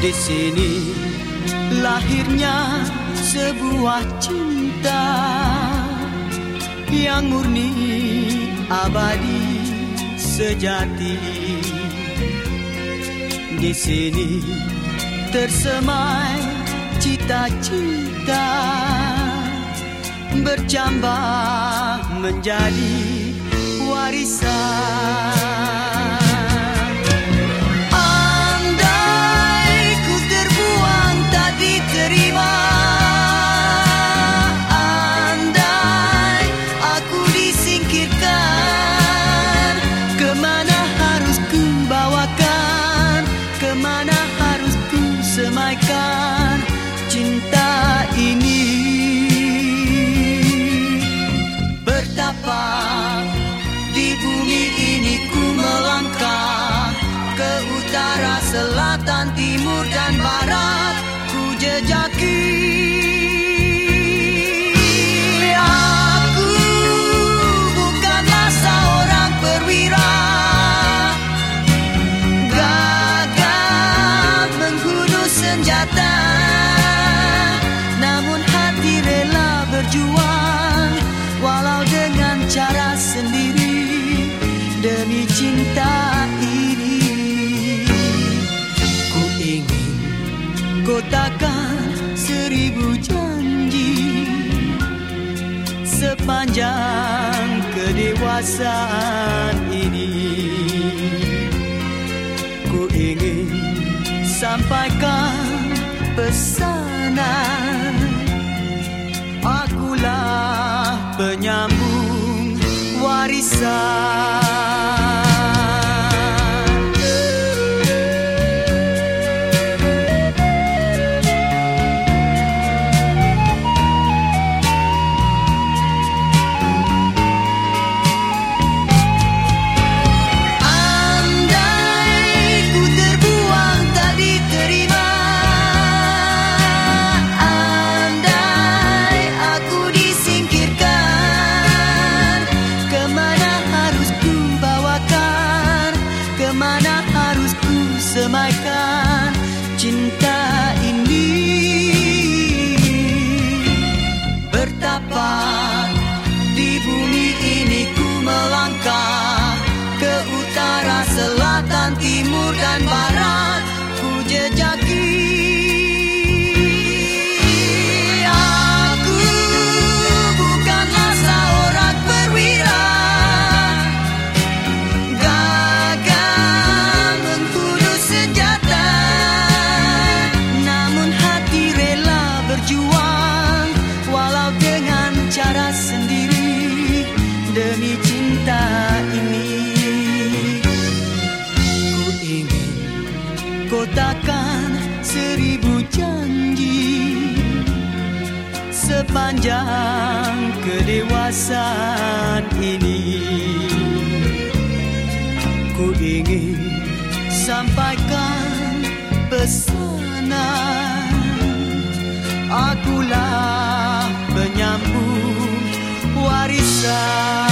Di sini. Lahirnya sebuah cinta Yang murni abadi sejati. Di sini tersemai cita-cita Bercambah menjadi warisan selatan, timur dan barat جاکی janji. Sepanjang kedewasaan ini ku ingin sampaikan pesanan. Akulah penyambung warisan semaikan cinta ini. Bertapa di bumi ini ku melangkah Ke utara, selatan, timur dan barat demi cinta ini. Ku ingin kotakan seribu janji Sepanjang kedewasaan ini. Ku ingin sampaikan pesanan. Akulah Μάρισα